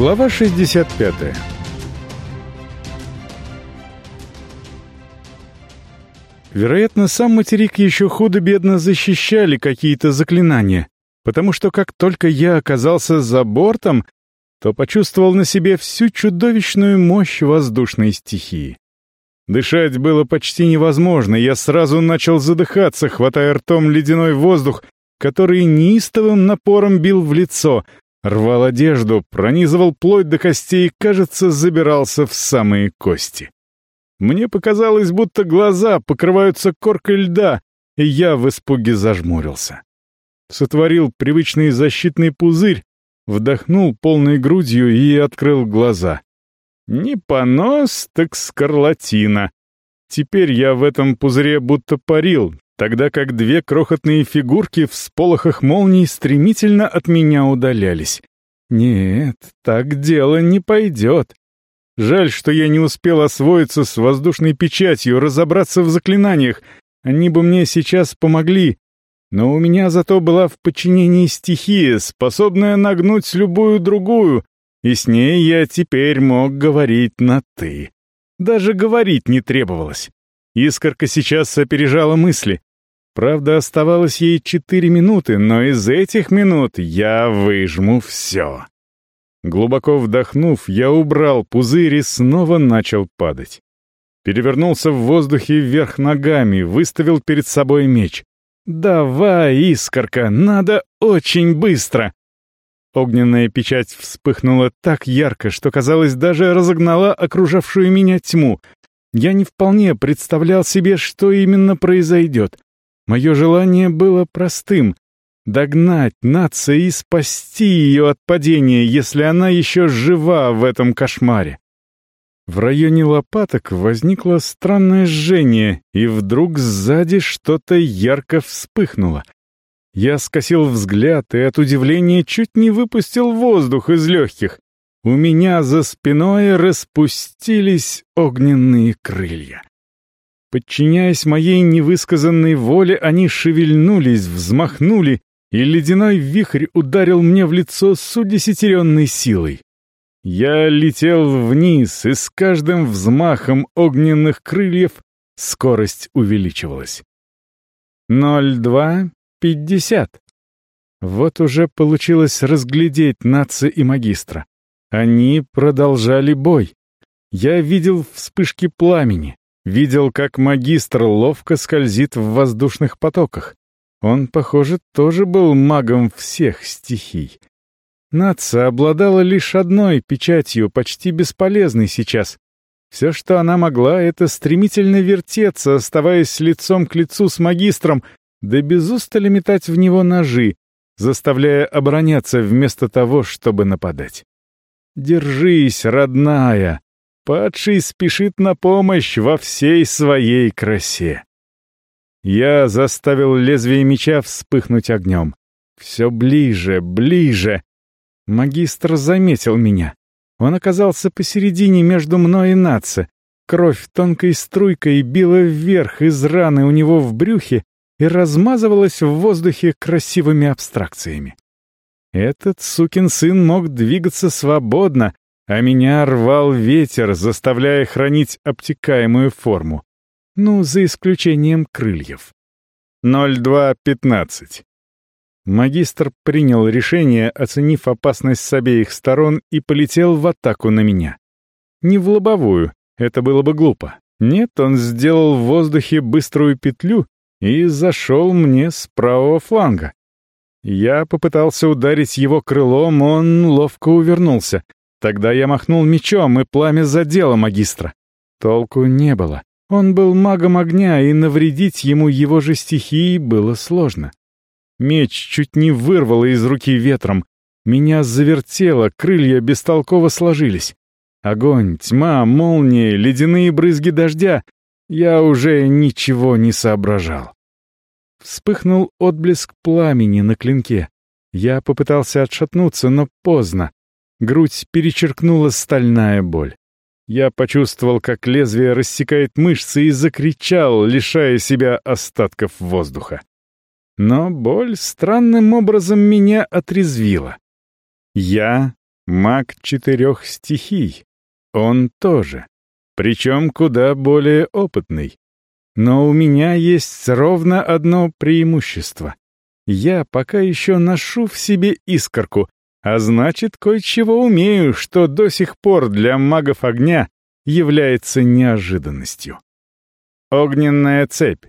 Глава 65 Вероятно, сам материк еще худо-бедно защищали какие-то заклинания, потому что как только я оказался за бортом, то почувствовал на себе всю чудовищную мощь воздушной стихии. Дышать было почти невозможно, я сразу начал задыхаться, хватая ртом ледяной воздух, который неистовым напором бил в лицо, рвал одежду, пронизывал плоть до костей и, кажется, забирался в самые кости. Мне показалось, будто глаза покрываются коркой льда, и я в испуге зажмурился. Сотворил привычный защитный пузырь, вдохнул полной грудью и открыл глаза. Не понос, так скарлатина. Теперь я в этом пузыре будто парил, тогда как две крохотные фигурки в сполохах молний стремительно от меня удалялись. Нет, так дело не пойдет. Жаль, что я не успел освоиться с воздушной печатью, разобраться в заклинаниях. Они бы мне сейчас помогли. Но у меня зато была в подчинении стихия, способная нагнуть любую другую, и с ней я теперь мог говорить на «ты». Даже говорить не требовалось. Искорка сейчас опережала мысли. Правда, оставалось ей четыре минуты, но из этих минут я выжму все. Глубоко вдохнув, я убрал пузырь и снова начал падать. Перевернулся в воздухе вверх ногами, выставил перед собой меч. «Давай, искорка, надо очень быстро!» Огненная печать вспыхнула так ярко, что, казалось, даже разогнала окружавшую меня тьму. Я не вполне представлял себе, что именно произойдет. Мое желание было простым Догнать нация и спасти ее от падения, если она еще жива в этом кошмаре. В районе лопаток возникло странное жжение, и вдруг сзади что-то ярко вспыхнуло. Я скосил взгляд и от удивления чуть не выпустил воздух из легких. У меня за спиной распустились огненные крылья. Подчиняясь моей невысказанной воле, они шевельнулись, взмахнули и ледяной вихрь ударил мне в лицо с удесятеренной силой. Я летел вниз, и с каждым взмахом огненных крыльев скорость увеличивалась. Ноль два пятьдесят. Вот уже получилось разглядеть наца и магистра. Они продолжали бой. Я видел вспышки пламени, видел, как магистр ловко скользит в воздушных потоках. Он, похоже, тоже был магом всех стихий. Нация обладала лишь одной печатью, почти бесполезной сейчас. Все, что она могла, это стремительно вертеться, оставаясь лицом к лицу с магистром, да без устали метать в него ножи, заставляя обороняться вместо того, чтобы нападать. «Держись, родная!» Падший спешит на помощь во всей своей красе. Я заставил лезвие меча вспыхнуть огнем. Все ближе, ближе. Магистр заметил меня. Он оказался посередине между мной и Натса. Кровь тонкой струйкой била вверх из раны у него в брюхе и размазывалась в воздухе красивыми абстракциями. Этот сукин сын мог двигаться свободно, а меня рвал ветер, заставляя хранить обтекаемую форму. Ну, за исключением крыльев. 02.15. Магистр принял решение, оценив опасность с обеих сторон, и полетел в атаку на меня. Не в лобовую, это было бы глупо. Нет, он сделал в воздухе быструю петлю и зашел мне с правого фланга. Я попытался ударить его крылом, он ловко увернулся. Тогда я махнул мечом, и пламя задело магистра. Толку не было. Он был магом огня, и навредить ему его же стихии было сложно. Меч чуть не вырвало из руки ветром. Меня завертело, крылья бестолково сложились. Огонь, тьма, молнии, ледяные брызги дождя. Я уже ничего не соображал. Вспыхнул отблеск пламени на клинке. Я попытался отшатнуться, но поздно. Грудь перечеркнула стальная боль. Я почувствовал, как лезвие рассекает мышцы и закричал, лишая себя остатков воздуха. Но боль странным образом меня отрезвила. Я маг четырех стихий. Он тоже. Причем куда более опытный. Но у меня есть ровно одно преимущество. Я пока еще ношу в себе искорку, а значит, кое-чего умею, что до сих пор для магов огня является неожиданностью. Огненная цепь.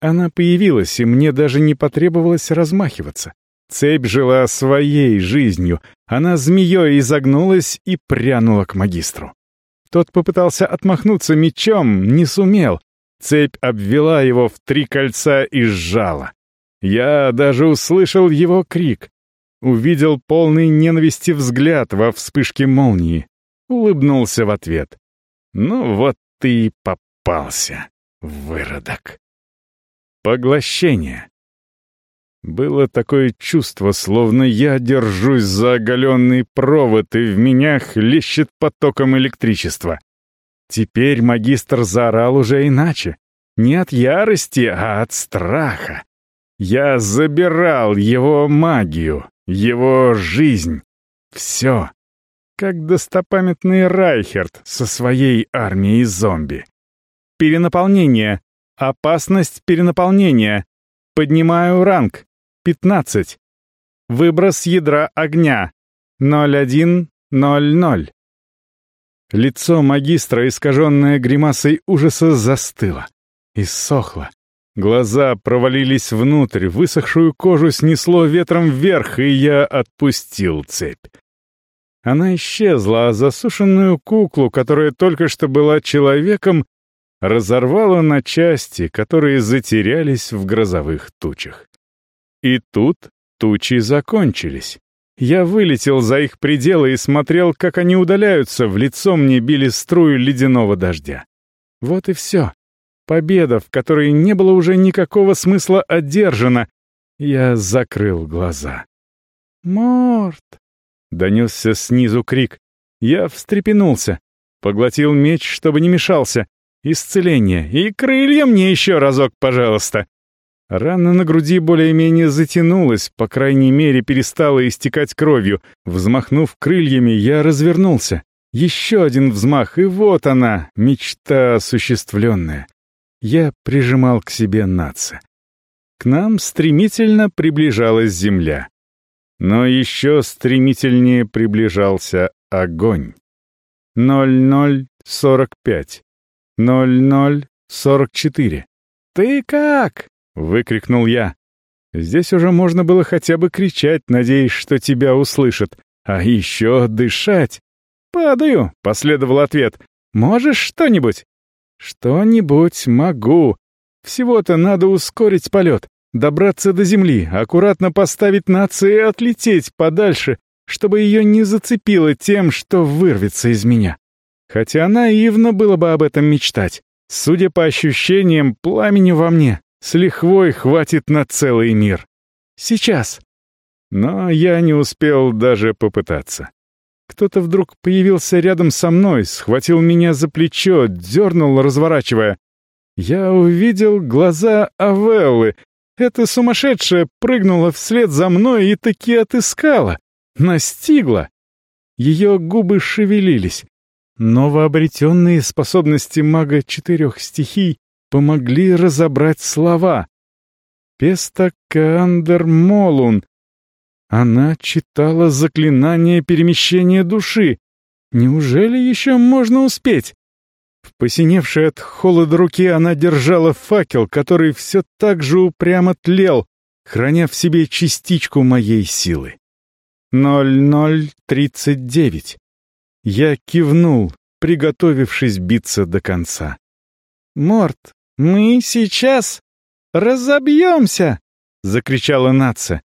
Она появилась, и мне даже не потребовалось размахиваться. Цепь жила своей жизнью. Она змеей изогнулась и прянула к магистру. Тот попытался отмахнуться мечом, не сумел. Цепь обвела его в три кольца и сжала. Я даже услышал его крик. Увидел полный ненависти взгляд во вспышке молнии. Улыбнулся в ответ. «Ну вот ты и попался, выродок». Поглощение. Было такое чувство, словно я держусь за оголенный провод, и в меня хлещет потоком электричества. Теперь магистр заорал уже иначе. Не от ярости, а от страха. Я забирал его магию, его жизнь. Все. Как достопамятный Райхерт со своей армией зомби. Перенаполнение. Опасность перенаполнения. Поднимаю ранг. 15. Выброс ядра огня. 0100. Лицо магистра, искаженное гримасой ужаса, застыло. Иссохло. Глаза провалились внутрь, высохшую кожу снесло ветром вверх, и я отпустил цепь. Она исчезла, а засушенную куклу, которая только что была человеком, разорвало на части, которые затерялись в грозовых тучах. И тут тучи закончились. Я вылетел за их пределы и смотрел, как они удаляются, в лицо мне били струю ледяного дождя. Вот и все. Победа, в которой не было уже никакого смысла одержана. Я закрыл глаза. «Морт!» — донесся снизу крик. Я встрепенулся, поглотил меч, чтобы не мешался, Исцеление. И крылья мне еще разок, пожалуйста. Рана на груди более-менее затянулась, по крайней мере, перестала истекать кровью. Взмахнув крыльями, я развернулся. Еще один взмах, и вот она, мечта осуществленная. Я прижимал к себе наца. К нам стремительно приближалась земля. Но еще стремительнее приближался огонь. 0045. «Ноль ноль сорок четыре». «Ты как?» — выкрикнул я. Здесь уже можно было хотя бы кричать, надеясь, что тебя услышат. А еще дышать. «Падаю», — последовал ответ. «Можешь что-нибудь?» «Что-нибудь могу. Всего-то надо ускорить полет, добраться до земли, аккуратно поставить нацию и отлететь подальше, чтобы ее не зацепило тем, что вырвется из меня. Хотя наивно было бы об этом мечтать. Судя по ощущениям, пламени во мне с лихвой хватит на целый мир. Сейчас. Но я не успел даже попытаться. Кто-то вдруг появился рядом со мной, схватил меня за плечо, дернул, разворачивая. Я увидел глаза Авеллы. Эта сумасшедшая прыгнула вслед за мной и таки отыскала. Настигла. Ее губы шевелились. Новообретенные способности мага четырех стихий помогли разобрать слова. «Песта Каандер Молун». Она читала заклинание перемещения души. Неужели еще можно успеть? В посиневшей от холода руке она держала факел, который все так же упрямо тлел, храня в себе частичку моей силы. Ноль ноль тридцать девять. Я кивнул, приготовившись биться до конца. «Морт, мы сейчас разобьемся!» — закричала Натса.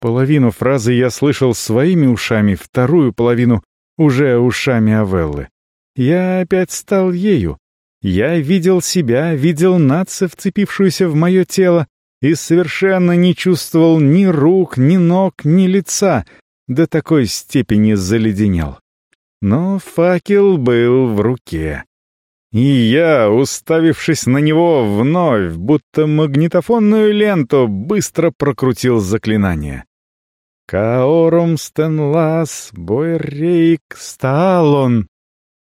Половину фразы я слышал своими ушами, вторую половину — уже ушами Авеллы. Я опять стал ею. Я видел себя, видел Натса, вцепившуюся в мое тело, и совершенно не чувствовал ни рук, ни ног, ни лица, до такой степени заледенел но факел был в руке. И я, уставившись на него вновь, будто магнитофонную ленту, быстро прокрутил заклинание. Каорум стенлас бойрейк сталон.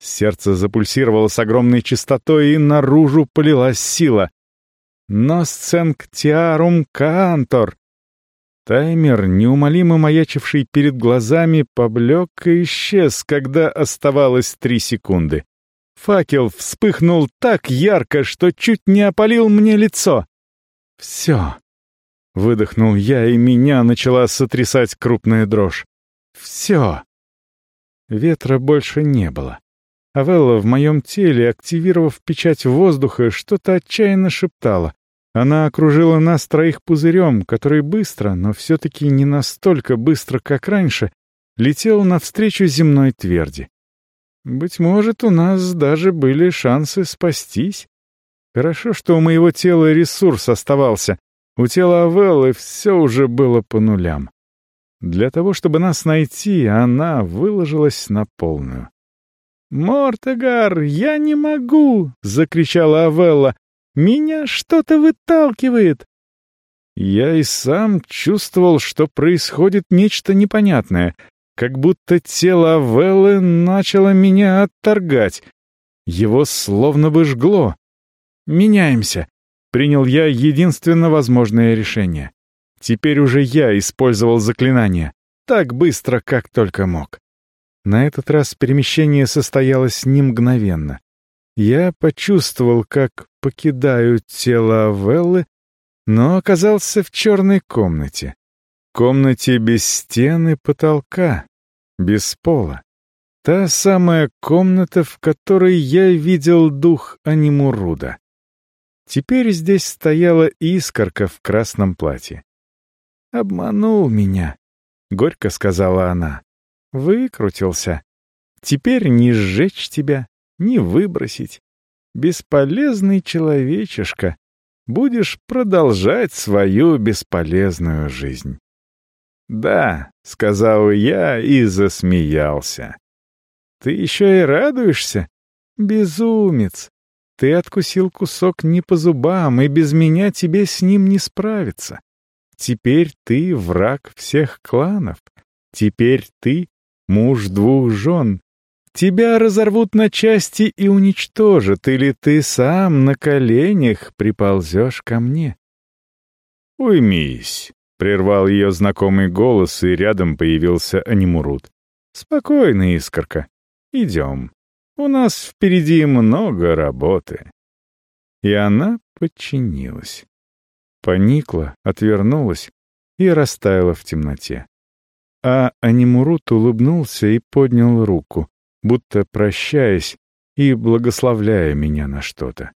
Сердце запульсировало с огромной частотой, и наружу полилась сила. Носценктиарум кантор. Таймер, неумолимо маячивший перед глазами, поблек и исчез, когда оставалось три секунды. Факел вспыхнул так ярко, что чуть не опалил мне лицо. «Все!» — выдохнул я, и меня начала сотрясать крупная дрожь. «Все!» Ветра больше не было. Авелла в моем теле, активировав печать воздуха, что-то отчаянно шептала. Она окружила нас троих пузырем, который быстро, но все-таки не настолько быстро, как раньше, летел навстречу земной тверди. Быть может, у нас даже были шансы спастись. Хорошо, что у моего тела ресурс оставался. У тела Авеллы все уже было по нулям. Для того, чтобы нас найти, она выложилась на полную. «Мортегар, я не могу!» — закричала Авелла. «Меня что-то выталкивает!» Я и сам чувствовал, что происходит нечто непонятное, как будто тело Веллы начало меня отторгать. Его словно бы жгло. «Меняемся», — принял я единственно возможное решение. Теперь уже я использовал заклинание, так быстро, как только мог. На этот раз перемещение состоялось не мгновенно. Я почувствовал, как покидаю тело Веллы, но оказался в черной комнате. Комнате без стены потолка, без пола. Та самая комната, в которой я видел дух Анимуруда. Теперь здесь стояла искорка в красном платье. «Обманул меня», — горько сказала она. «Выкрутился. Теперь не сжечь тебя, не выбросить. Бесполезный человечишка. Будешь продолжать свою бесполезную жизнь». «Да», — сказал я и засмеялся. «Ты еще и радуешься? Безумец! Ты откусил кусок не по зубам, и без меня тебе с ним не справиться. Теперь ты враг всех кланов. Теперь ты муж двух жен. Тебя разорвут на части и уничтожат, или ты сам на коленях приползешь ко мне. Уймись, — прервал ее знакомый голос, и рядом появился Анимурут. «Спокойно, Искорка. Идем. У нас впереди много работы». И она подчинилась. Поникла, отвернулась и растаяла в темноте. А Анимурут улыбнулся и поднял руку, будто прощаясь и благословляя меня на что-то.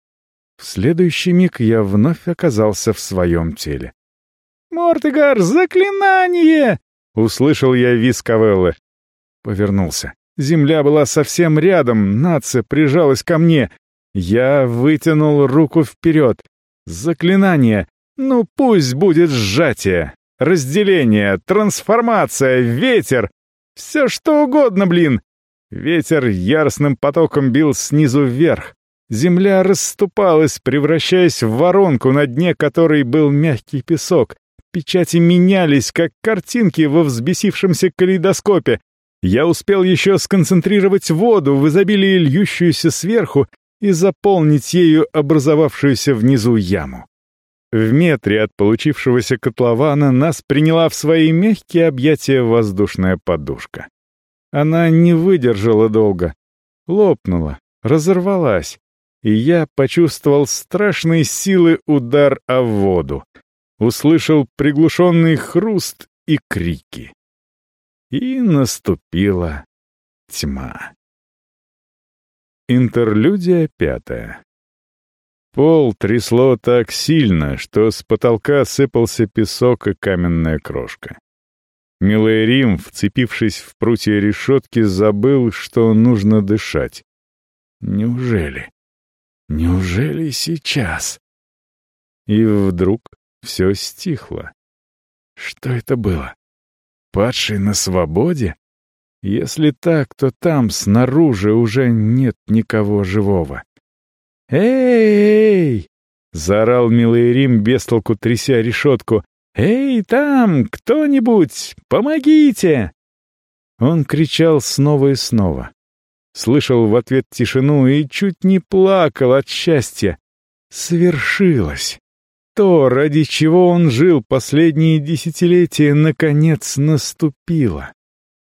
В следующий миг я вновь оказался в своем теле. «Мортегар, заклинание!» — услышал я виск Авеллы. Повернулся. Земля была совсем рядом, нация прижалась ко мне. Я вытянул руку вперед. Заклинание. Ну пусть будет сжатие, разделение, трансформация, ветер. Все что угодно, блин. Ветер яростным потоком бил снизу вверх. Земля расступалась, превращаясь в воронку, на дне которой был мягкий песок. Печати менялись, как картинки во взбесившемся калейдоскопе. Я успел еще сконцентрировать воду в изобилии льющуюся сверху и заполнить ею образовавшуюся внизу яму. В метре от получившегося котлована нас приняла в свои мягкие объятия воздушная подушка. Она не выдержала долго, лопнула, разорвалась, и я почувствовал страшной силы удар о воду услышал приглушенный хруст и крики. И наступила тьма. Интерлюдия пятая. Пол трясло так сильно, что с потолка сыпался песок и каменная крошка. Милый Рим, вцепившись в прутья решетки, забыл, что нужно дышать. Неужели? Неужели сейчас? И вдруг все стихло. Что это было? Падший на свободе? Если так, то там, снаружи, уже нет никого живого. «Эй!» — заорал милый Рим, бестолку тряся решетку. «Эй, там, кто-нибудь, помогите!» Он кричал снова и снова. Слышал в ответ тишину и чуть не плакал от счастья. Свершилось. То, ради чего он жил последние десятилетия, наконец наступило.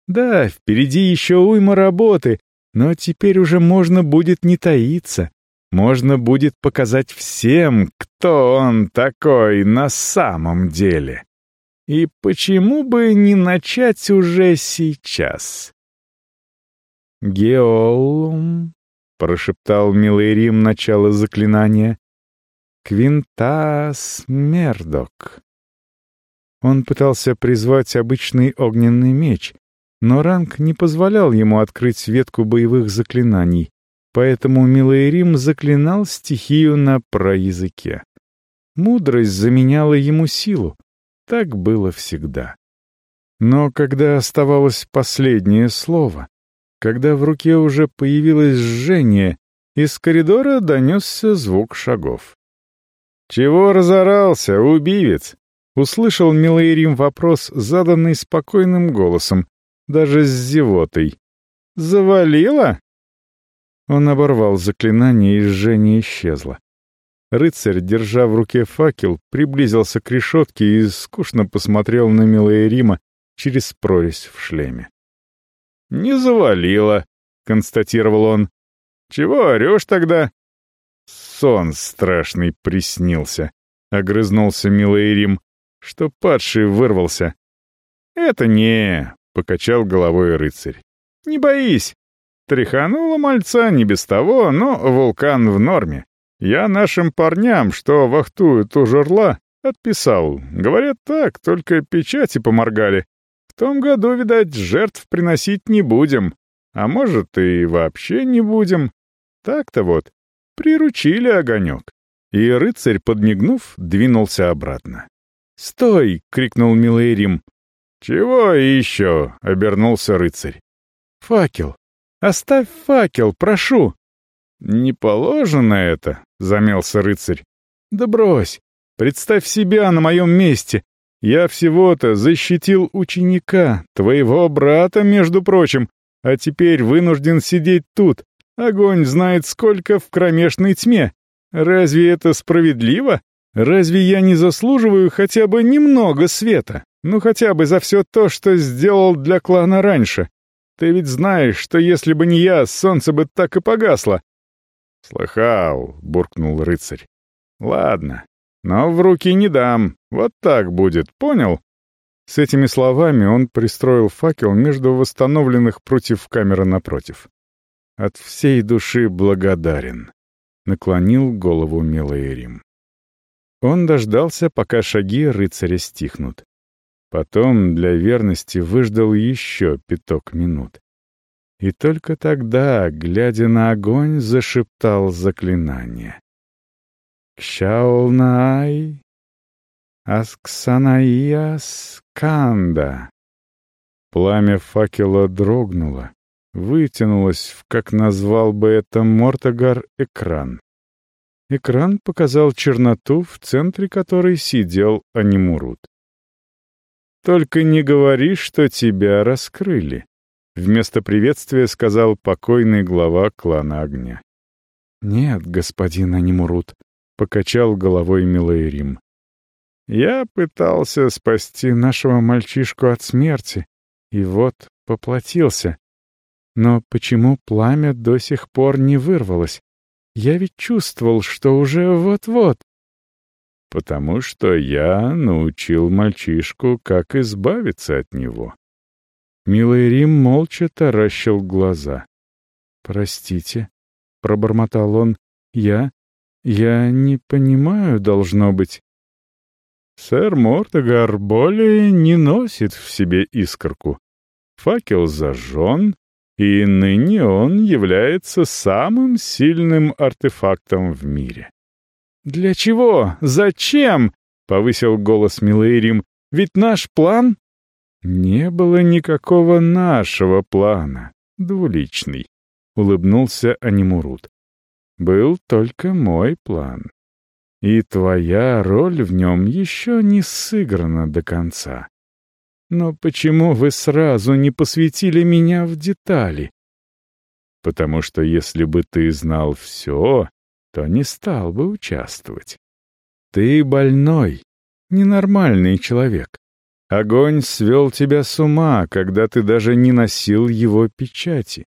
Да, впереди еще уйма работы, но теперь уже можно будет не таиться. Можно будет показать всем, кто он такой на самом деле. И почему бы не начать уже сейчас? «Геолум», — прошептал милый Рим начало заклинания, — «Квинтас Мердок». Он пытался призвать обычный огненный меч, но ранг не позволял ему открыть ветку боевых заклинаний, поэтому милый Рим заклинал стихию на проязыке. Мудрость заменяла ему силу. Так было всегда. Но когда оставалось последнее слово, когда в руке уже появилось жжение, из коридора донесся звук шагов. «Чего разорался, убивец?» — услышал Милаирим вопрос, заданный спокойным голосом, даже с зевотой. «Завалило?» Он оборвал заклинание, и жжение исчезло. Рыцарь, держа в руке факел, приблизился к решетке и скучно посмотрел на Милаирима через прорезь в шлеме. «Не завалило», — констатировал он. «Чего орешь тогда?» «Сон страшный приснился», — огрызнулся милый Рим, что падший вырвался. «Это не...» — покачал головой рыцарь. «Не боись. Тряхануло мальца не без того, но вулкан в норме. Я нашим парням, что вахтуют у жерла, отписал. Говорят так, только печати поморгали. В том году, видать, жертв приносить не будем. А может, и вообще не будем. Так-то вот. Приручили огонек. И рыцарь, подмигнув, двинулся обратно. «Стой!» — крикнул милый. «Чего еще?» — обернулся рыцарь. «Факел! Оставь факел, прошу!» «Не положено это!» — замялся рыцарь. «Да брось! Представь себя на моем месте! Я всего-то защитил ученика, твоего брата, между прочим, а теперь вынужден сидеть тут. Огонь знает сколько в кромешной тьме. Разве это справедливо? Разве я не заслуживаю хотя бы немного света? Ну хотя бы за все то, что сделал для клана раньше. Ты ведь знаешь, что если бы не я, солнце бы так и погасло. «Слыхал», — буркнул рыцарь. «Ладно, но в руки не дам. Вот так будет, понял?» С этими словами он пристроил факел между восстановленных против камеры напротив. «От всей души благодарен», — наклонил голову милый. Он дождался, пока шаги рыцаря стихнут. Потом для верности выждал еще пяток минут. И только тогда, глядя на огонь, зашептал заклинание. Кшаулнаай, Асксанаия Сканда. Пламя факела дрогнуло, вытянулось в, как назвал бы это Мортогар, экран. Экран показал черноту, в центре которой сидел Анимурут. «Только не говори, что тебя раскрыли», — вместо приветствия сказал покойный глава клана огня. «Нет, господин Анимурут», покачал головой Милаирим. Я пытался спасти нашего мальчишку от смерти, и вот поплатился. Но почему пламя до сих пор не вырвалось? Я ведь чувствовал, что уже вот-вот. Потому что я научил мальчишку, как избавиться от него. Милый Рим молча таращил глаза. «Простите», — пробормотал он, — «я... «Я не понимаю, должно быть». Сэр Мортогар более не носит в себе искорку. Факел зажжен, и ныне он является самым сильным артефактом в мире. «Для чего? Зачем?» — повысил голос Милейрим. «Ведь наш план...» «Не было никакого нашего плана, двуличный», — улыбнулся Анимурут был только мой план. и твоя роль в нем еще не сыграна до конца. Но почему вы сразу не посвятили меня в детали? Потому что если бы ты знал все, то не стал бы участвовать. Ты больной, ненормальный человек. Огонь свел тебя с ума, когда ты даже не носил его печати.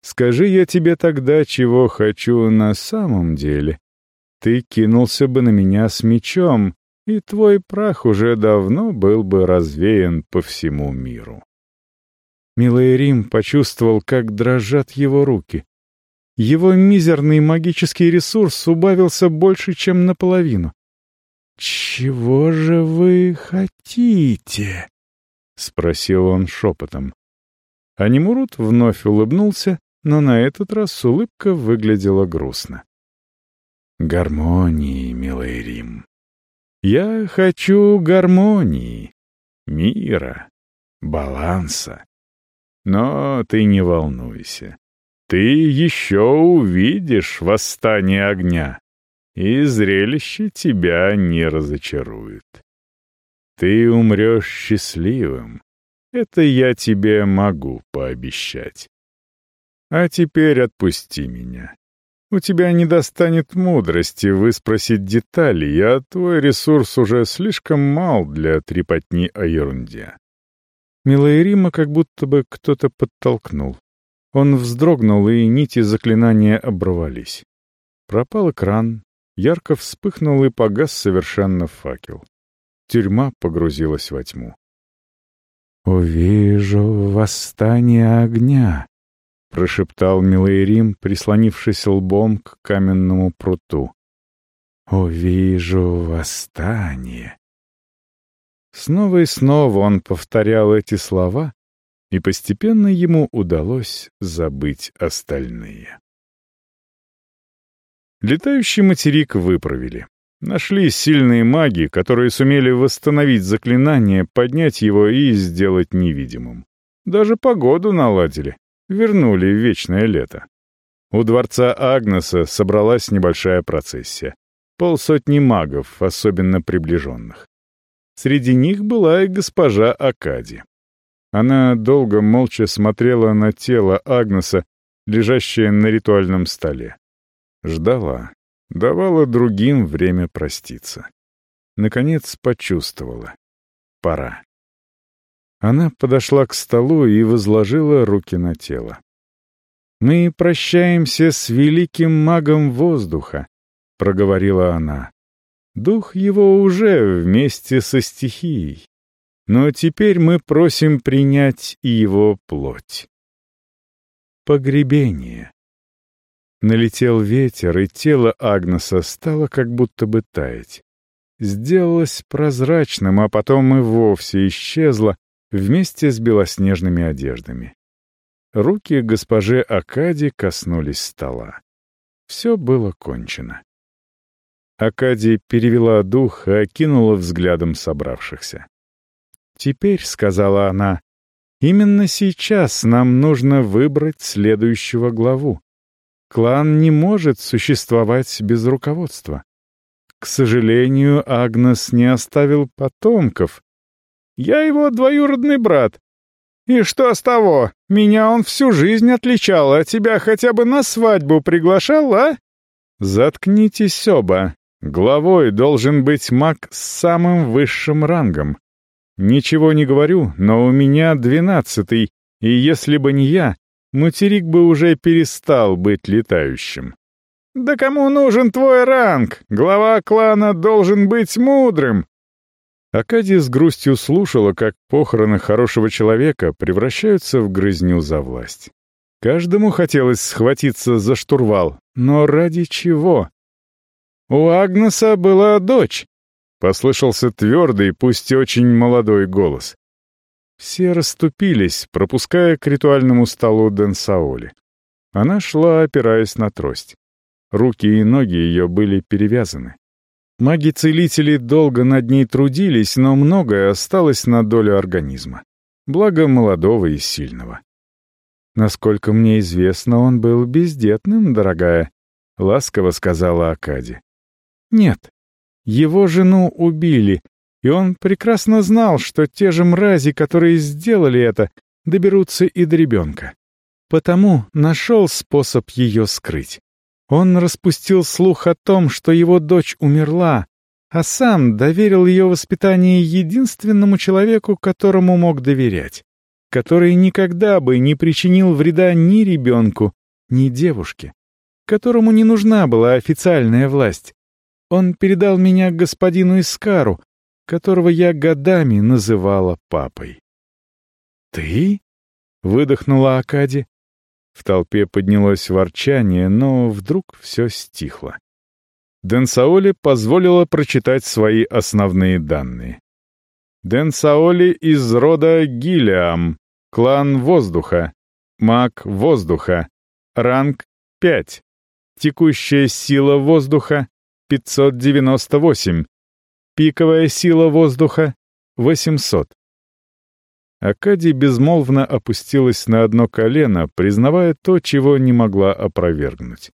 Скажи я тебе тогда, чего хочу на самом деле. Ты кинулся бы на меня с мечом, и твой прах уже давно был бы развеян по всему миру. Милый Рим почувствовал, как дрожат его руки. Его мизерный магический ресурс убавился больше, чем наполовину. «Чего же вы хотите?» — спросил он шепотом. Анимурут вновь улыбнулся, но на этот раз улыбка выглядела грустно. «Гармонии, милый Рим. Я хочу гармонии, мира, баланса. Но ты не волнуйся. Ты еще увидишь восстание огня, и зрелище тебя не разочарует. Ты умрешь счастливым. Это я тебе могу пообещать. А теперь отпусти меня. У тебя не достанет мудрости выспросить детали, а твой ресурс уже слишком мал для трепотни о ерунде. Милая Рима как будто бы кто-то подтолкнул. Он вздрогнул, и нити заклинания оборвались. Пропал экран, ярко вспыхнул и погас совершенно факел. Тюрьма погрузилась во тьму. «Увижу восстание огня», — прошептал Милайрим, прислонившись лбом к каменному пруту. «Увижу восстание». Снова и снова он повторял эти слова, и постепенно ему удалось забыть остальные. Летающий материк выправили. Нашли сильные маги, которые сумели восстановить заклинание, поднять его и сделать невидимым. Даже погоду наладили, вернули в вечное лето. У дворца Агнеса собралась небольшая процессия. Полсотни магов, особенно приближенных. Среди них была и госпожа Акади. Она долго молча смотрела на тело Агнеса, лежащее на ритуальном столе. Ждала, давала другим время проститься. Наконец почувствовала. Пора. Она подошла к столу и возложила руки на тело. «Мы прощаемся с великим магом воздуха», — проговорила она. «Дух его уже вместе со стихией, но теперь мы просим принять и его плоть». Погребение. Налетел ветер, и тело Агнеса стало как будто бы таять. Сделалось прозрачным, а потом и вовсе исчезло, вместе с белоснежными одеждами. Руки госпожи Акади коснулись стола. Все было кончено. Акади перевела дух и окинула взглядом собравшихся. «Теперь», — сказала она, — «именно сейчас нам нужно выбрать следующего главу. Клан не может существовать без руководства. К сожалению, Агнес не оставил потомков, я его двоюродный брат. И что с того? Меня он всю жизнь отличал, а тебя хотя бы на свадьбу приглашал, а? Заткнитесь оба. Главой должен быть маг с самым высшим рангом. Ничего не говорю, но у меня двенадцатый, и если бы не я, материк бы уже перестал быть летающим. «Да кому нужен твой ранг? Глава клана должен быть мудрым, Акадия с грустью слушала, как похороны хорошего человека превращаются в грызню за власть. Каждому хотелось схватиться за штурвал, но ради чего? «У Агнеса была дочь», — послышался твердый, пусть и очень молодой голос. Все расступились, пропуская к ритуальному столу Денсаоли. Она шла, опираясь на трость. Руки и ноги ее были перевязаны. Маги-целители долго над ней трудились, но многое осталось на долю организма. Благо молодого и сильного. «Насколько мне известно, он был бездетным, дорогая», — ласково сказала Акади. «Нет», Его жену убили, и он прекрасно знал, что те же мрази, которые сделали это, доберутся и до ребенка. Потому нашел способ ее скрыть. Он распустил слух о том, что его дочь умерла, а сам доверил ее воспитание единственному человеку, которому мог доверять, который никогда бы не причинил вреда ни ребенку, ни девушке, которому не нужна была официальная власть. Он передал меня господину Искару, которого я годами называла папой. «Ты?» — выдохнула Акади. В толпе поднялось ворчание, но вдруг все стихло. Денсаоли позволила прочитать свои основные данные. Денсаоли из рода Гилиам, клан воздуха, маг воздуха, ранг 5, текущая сила воздуха 598, Пиковая сила воздуха — 800. Акади безмолвно опустилась на одно колено, признавая то, чего не могла опровергнуть.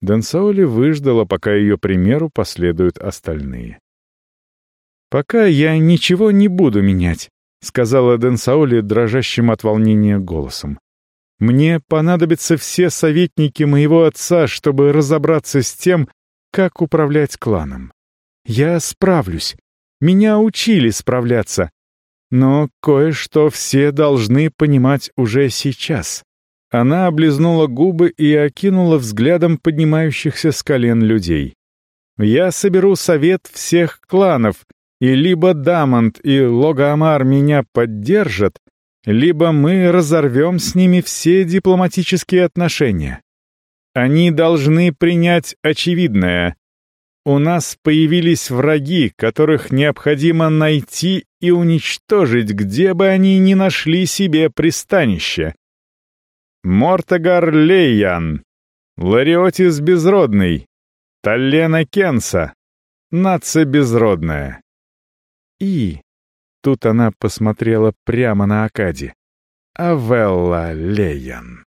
Дансаоли выждала, пока ее примеру последуют остальные. «Пока я ничего не буду менять», — сказала Дансаоли дрожащим от волнения голосом. «Мне понадобятся все советники моего отца, чтобы разобраться с тем, как управлять кланом. Я справлюсь. Меня учили справляться. Но кое-что все должны понимать уже сейчас. Она облизнула губы и окинула взглядом поднимающихся с колен людей. «Я соберу совет всех кланов, и либо Дамонт и Логаамар меня поддержат, либо мы разорвем с ними все дипломатические отношения. Они должны принять очевидное. У нас появились враги, которых необходимо найти и уничтожить, где бы они ни нашли себе пристанище. Мортогар Лейян, Лариотис Безродный, Таллена Кенса, Нация Безродная. И... Тут она посмотрела прямо на Акади. Авелла Лейян.